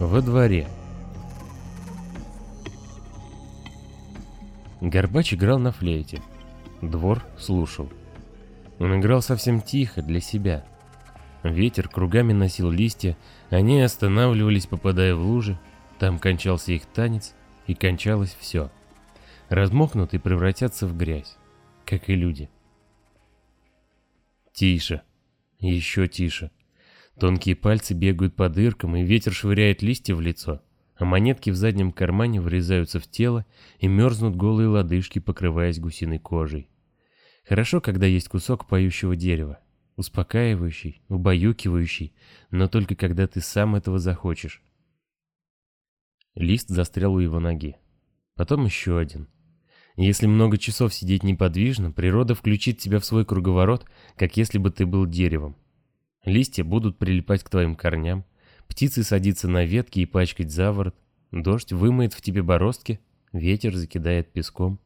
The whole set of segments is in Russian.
Во дворе. Горбач играл на флейте. Двор слушал. Он играл совсем тихо, для себя. Ветер кругами носил листья, они останавливались, попадая в лужи. Там кончался их танец, и кончалось все. Размокнут и превратятся в грязь, как и люди. Тише. Еще тише. Тонкие пальцы бегают по дыркам, и ветер швыряет листья в лицо, а монетки в заднем кармане врезаются в тело и мерзнут голые лодыжки, покрываясь гусиной кожей. Хорошо, когда есть кусок поющего дерева, успокаивающий, убаюкивающий, но только когда ты сам этого захочешь. Лист застрял у его ноги. Потом еще один. Если много часов сидеть неподвижно, природа включит тебя в свой круговорот, как если бы ты был деревом. Листья будут прилипать к твоим корням, птицы садиться на ветки и пачкать заворот, дождь вымоет в тебе бороздки, ветер закидает песком.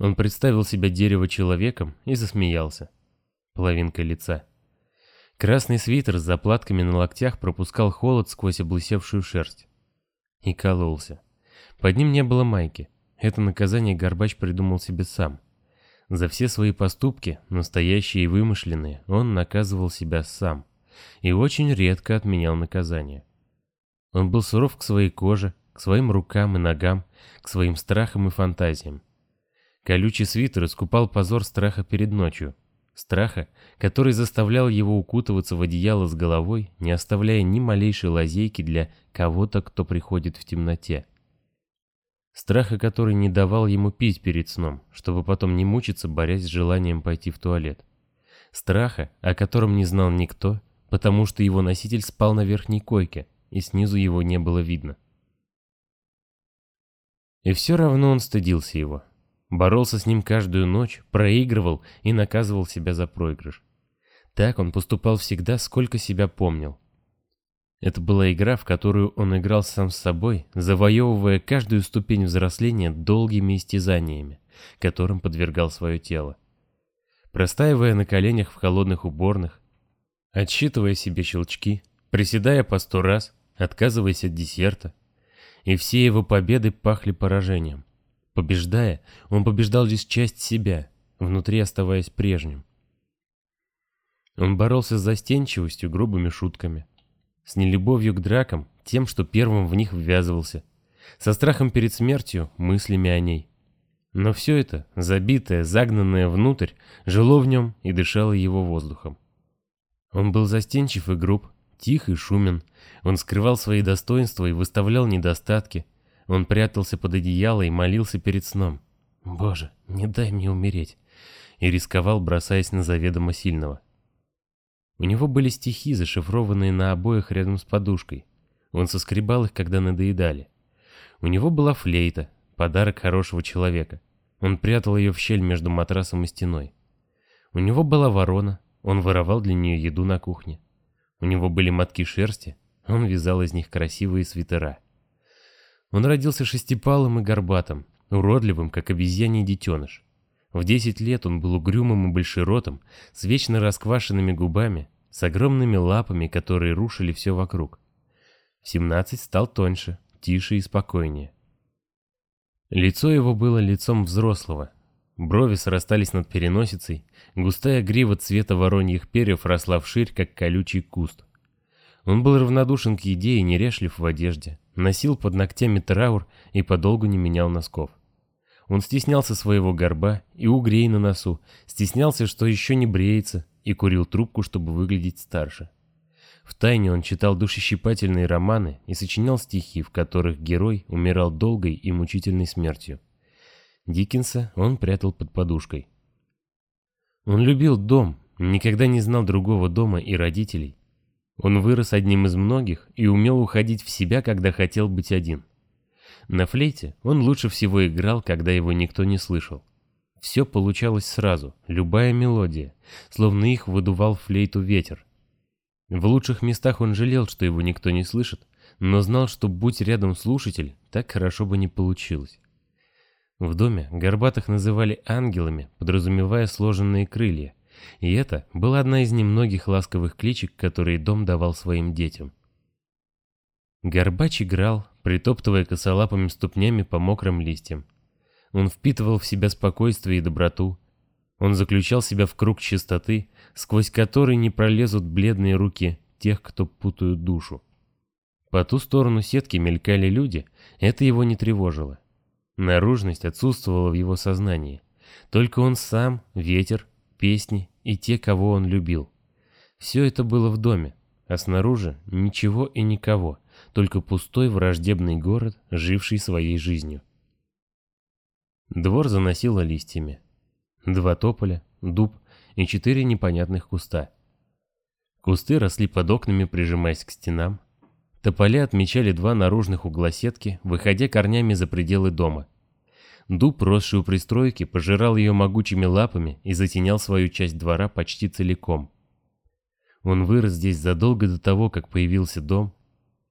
Он представил себя дерево человеком и засмеялся. Половинка лица. Красный свитер с заплатками на локтях пропускал холод сквозь облысевшую шерсть. И кололся. Под ним не было майки. Это наказание Горбач придумал себе сам. За все свои поступки, настоящие и вымышленные, он наказывал себя сам. И очень редко отменял наказание. Он был суров к своей коже, к своим рукам и ногам, к своим страхам и фантазиям. Колючий свитер искупал позор страха перед ночью. Страха, который заставлял его укутываться в одеяло с головой, не оставляя ни малейшей лазейки для кого-то, кто приходит в темноте. Страха, который не давал ему пить перед сном, чтобы потом не мучиться, борясь с желанием пойти в туалет. Страха, о котором не знал никто, потому что его носитель спал на верхней койке, и снизу его не было видно. И все равно он стыдился его. Боролся с ним каждую ночь, проигрывал и наказывал себя за проигрыш. Так он поступал всегда, сколько себя помнил. Это была игра, в которую он играл сам с собой, завоевывая каждую ступень взросления долгими истязаниями, которым подвергал свое тело. Простаивая на коленях в холодных уборных, отсчитывая себе щелчки, приседая по сто раз, отказываясь от десерта. И все его победы пахли поражением. Побеждая, он побеждал лишь часть себя, внутри оставаясь прежним. Он боролся с застенчивостью, грубыми шутками, с нелюбовью к дракам, тем, что первым в них ввязывался, со страхом перед смертью, мыслями о ней. Но все это, забитое, загнанное внутрь, жило в нем и дышало его воздухом. Он был застенчив и груб, тих и шумен, он скрывал свои достоинства и выставлял недостатки, он прятался под одеяло и молился перед сном. «Боже, не дай мне умереть!» и рисковал, бросаясь на заведомо сильного. У него были стихи, зашифрованные на обоях рядом с подушкой. Он соскребал их, когда надоедали. У него была флейта, подарок хорошего человека. Он прятал ее в щель между матрасом и стеной. У него была ворона, он воровал для нее еду на кухне. У него были мотки шерсти, он вязал из них красивые свитера. Он родился шестипалым и горбатым, уродливым, как обезьяний детеныш. В 10 лет он был угрюмым и большеротом, с вечно расквашенными губами, с огромными лапами, которые рушили все вокруг. В 17 стал тоньше, тише и спокойнее. Лицо его было лицом взрослого. Брови срастались над переносицей, густая грива цвета вороньих перьев росла вширь, как колючий куст. Он был равнодушен к еде и нерешлив в одежде, носил под ногтями траур и подолгу не менял носков. Он стеснялся своего горба и угрей на носу, стеснялся, что еще не бреется, и курил трубку, чтобы выглядеть старше. Втайне он читал душещипательные романы и сочинял стихи, в которых герой умирал долгой и мучительной смертью. Диккенса он прятал под подушкой. Он любил дом, никогда не знал другого дома и родителей. Он вырос одним из многих и умел уходить в себя, когда хотел быть один. На флейте он лучше всего играл, когда его никто не слышал. Все получалось сразу, любая мелодия, словно их выдувал флейту ветер. В лучших местах он жалел, что его никто не слышит, но знал, что будь рядом слушатель, так хорошо бы не получилось. В доме горбатых называли ангелами, подразумевая сложенные крылья, и это была одна из немногих ласковых кличек, которые дом давал своим детям. Горбач играл, притоптывая косолапыми ступнями по мокрым листьям. Он впитывал в себя спокойствие и доброту. Он заключал себя в круг чистоты, сквозь который не пролезут бледные руки тех, кто путают душу. По ту сторону сетки мелькали люди, это его не тревожило. Наружность отсутствовала в его сознании. Только он сам, ветер, песни и те, кого он любил. Все это было в доме, а снаружи ничего и никого, только пустой враждебный город, живший своей жизнью. Двор заносило листьями. Два тополя, дуб и четыре непонятных куста. Кусты росли под окнами, прижимаясь к стенам, Тополя отмечали два наружных угла сетки, выходя корнями за пределы дома. Дуб, росший у пристройки, пожирал ее могучими лапами и затенял свою часть двора почти целиком. Он вырос здесь задолго до того, как появился дом,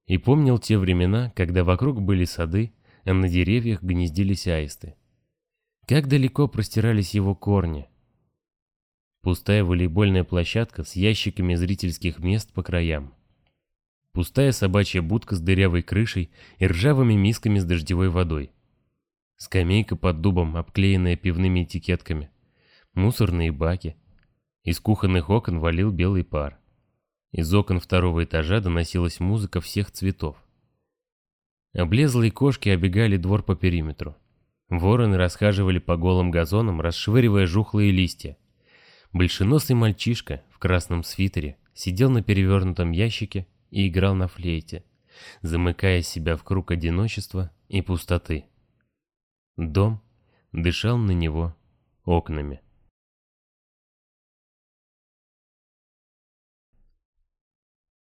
и помнил те времена, когда вокруг были сады, а на деревьях гнездились аисты. Как далеко простирались его корни. Пустая волейбольная площадка с ящиками зрительских мест по краям. Пустая собачья будка с дырявой крышей и ржавыми мисками с дождевой водой. Скамейка под дубом, обклеенная пивными этикетками. Мусорные баки. Из кухонных окон валил белый пар. Из окон второго этажа доносилась музыка всех цветов. Облезлые кошки обегали двор по периметру. Вороны расхаживали по голым газонам, расшвыривая жухлые листья. Большеносый мальчишка в красном свитере сидел на перевернутом ящике и играл на флейте, замыкая себя в круг одиночества и пустоты. Дом дышал на него окнами.